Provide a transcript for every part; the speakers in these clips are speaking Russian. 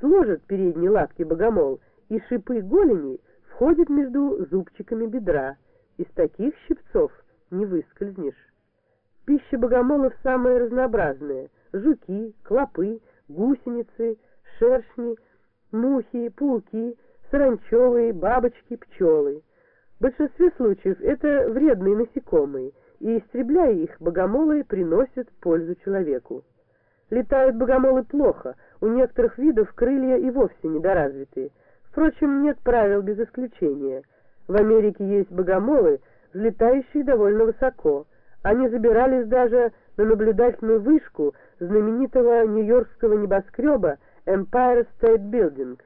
сложит передние лапки богомол, и шипы голени входят между зубчиками бедра. Из таких щипцов не выскользнешь. Пища богомолов самая разнообразная. Жуки, клопы, гусеницы, шершни, мухи, пауки, саранчевые, бабочки, пчелы. В большинстве случаев это вредные насекомые, и, истребляя их, богомолы приносят пользу человеку. Летают богомолы плохо, у некоторых видов крылья и вовсе недоразвитые. Впрочем, нет правил без исключения. В Америке есть богомолы, взлетающие довольно высоко. Они забирались даже на наблюдательную вышку знаменитого нью-йоркского небоскреба Empire State Building.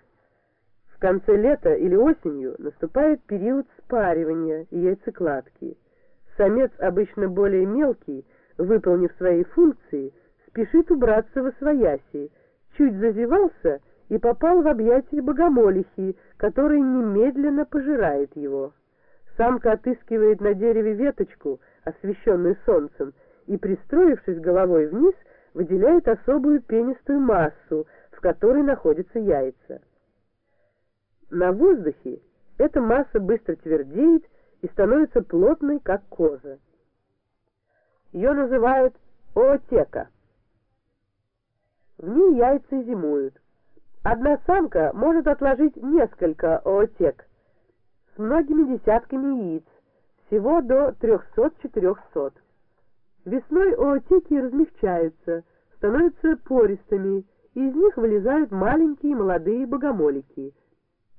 В конце лета или осенью наступает период спаривания яйцекладки. Самец, обычно более мелкий, выполнив свои функции, спешит убраться во свояси, чуть зазевался и попал в объятия богомолихи, которая немедленно пожирает его. Самка отыскивает на дереве веточку, освещенную солнцем, и, пристроившись головой вниз, выделяет особую пенистую массу, в которой находятся яйца. На воздухе эта масса быстро твердеет и становится плотной, как кожа. Ее называют оотека. Ней яйца зимуют. Одна самка может отложить несколько оотек с многими десятками яиц, всего до 300-400. Весной оотеки размягчаются, становятся пористыми, и из них вылезают маленькие молодые богомолики,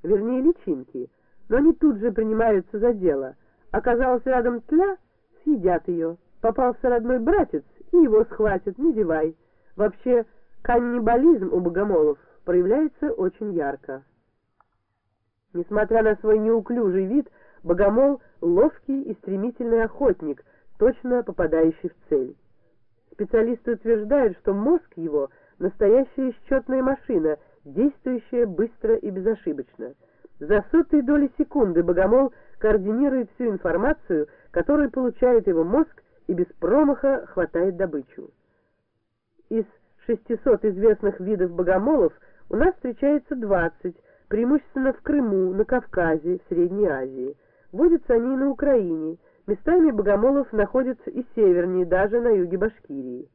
вернее личинки, но они тут же принимаются за дело. Оказалось рядом тля, съедят ее. Попался родной братец, и его схватят, не девай. Вообще, каннибализм у богомолов проявляется очень ярко. Несмотря на свой неуклюжий вид, богомол — ловкий и стремительный охотник, точно попадающий в цель. Специалисты утверждают, что мозг его — настоящая счетная машина, действующая быстро и безошибочно. За сотые доли секунды богомол координирует всю информацию, которую получает его мозг, и без промаха хватает добычу. Из 600 известных видов богомолов у нас встречается 20, преимущественно в Крыму, на Кавказе, в Средней Азии. Водятся они на Украине. Местами богомолов находятся и севернее, даже на юге Башкирии.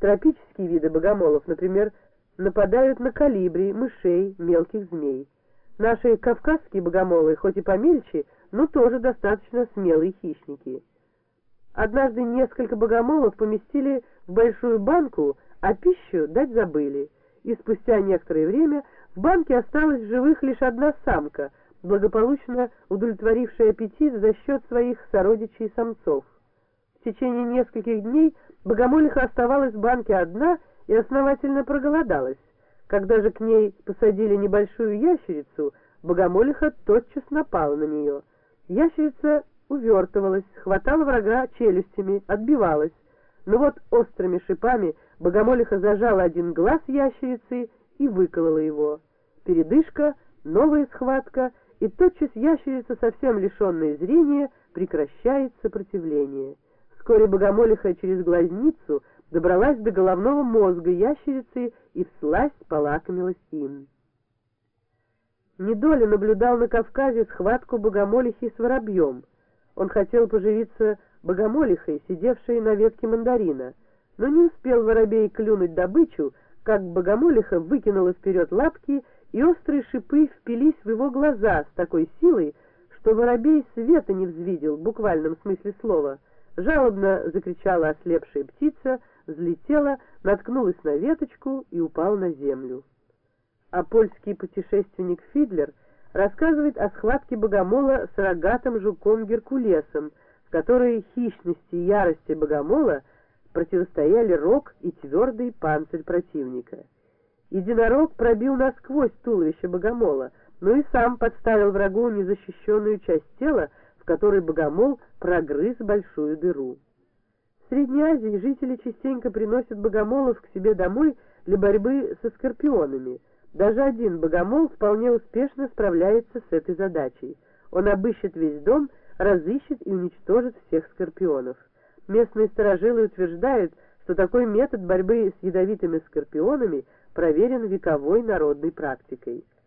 Тропические виды богомолов, например, нападают на калибри, мышей, мелких змей. Наши кавказские богомолы, хоть и помельче, но тоже достаточно смелые хищники. Однажды несколько богомолов поместили в большую банку, а пищу дать забыли, и спустя некоторое время в банке осталась в живых лишь одна самка, благополучно удовлетворившая аппетит за счет своих сородичей самцов. В течение нескольких дней богомолиха оставалась в банке одна и основательно проголодалась. Когда же к ней посадили небольшую ящерицу, богомолиха тотчас напала на нее. Ящерица увертывалась, хватала врага челюстями, отбивалась. Но вот острыми шипами богомолиха зажала один глаз ящерицы и выколола его. Передышка, новая схватка, и тотчас ящерица, совсем лишенная зрения, прекращает сопротивление. Вскоре богомолиха через глазницу добралась до головного мозга ящерицы и всласть полакомилась им. Недоля наблюдал на Кавказе схватку богомолихи с воробьем. Он хотел поживиться богомолихой, сидевшей на ветке мандарина, но не успел воробей клюнуть добычу, как богомолиха выкинула вперед лапки, и острые шипы впились в его глаза с такой силой, что воробей света не взвидел, в буквальном смысле слова. Жалобно закричала ослепшая птица, взлетела, наткнулась на веточку и упала на землю. А польский путешественник Фидлер рассказывает о схватке богомола с рогатым жуком Геркулесом, в которой хищности и ярости богомола противостояли рог и твердый панцирь противника. Единорог пробил насквозь туловище богомола, но и сам подставил врагу незащищенную часть тела, в которой богомол прогрыз большую дыру. В Средней Азии жители частенько приносят богомолов к себе домой для борьбы со скорпионами. Даже один богомол вполне успешно справляется с этой задачей. Он обыщет весь дом, разыщет и уничтожит всех скорпионов. Местные сторожилы утверждают, что такой метод борьбы с ядовитыми скорпионами проверен вековой народной практикой –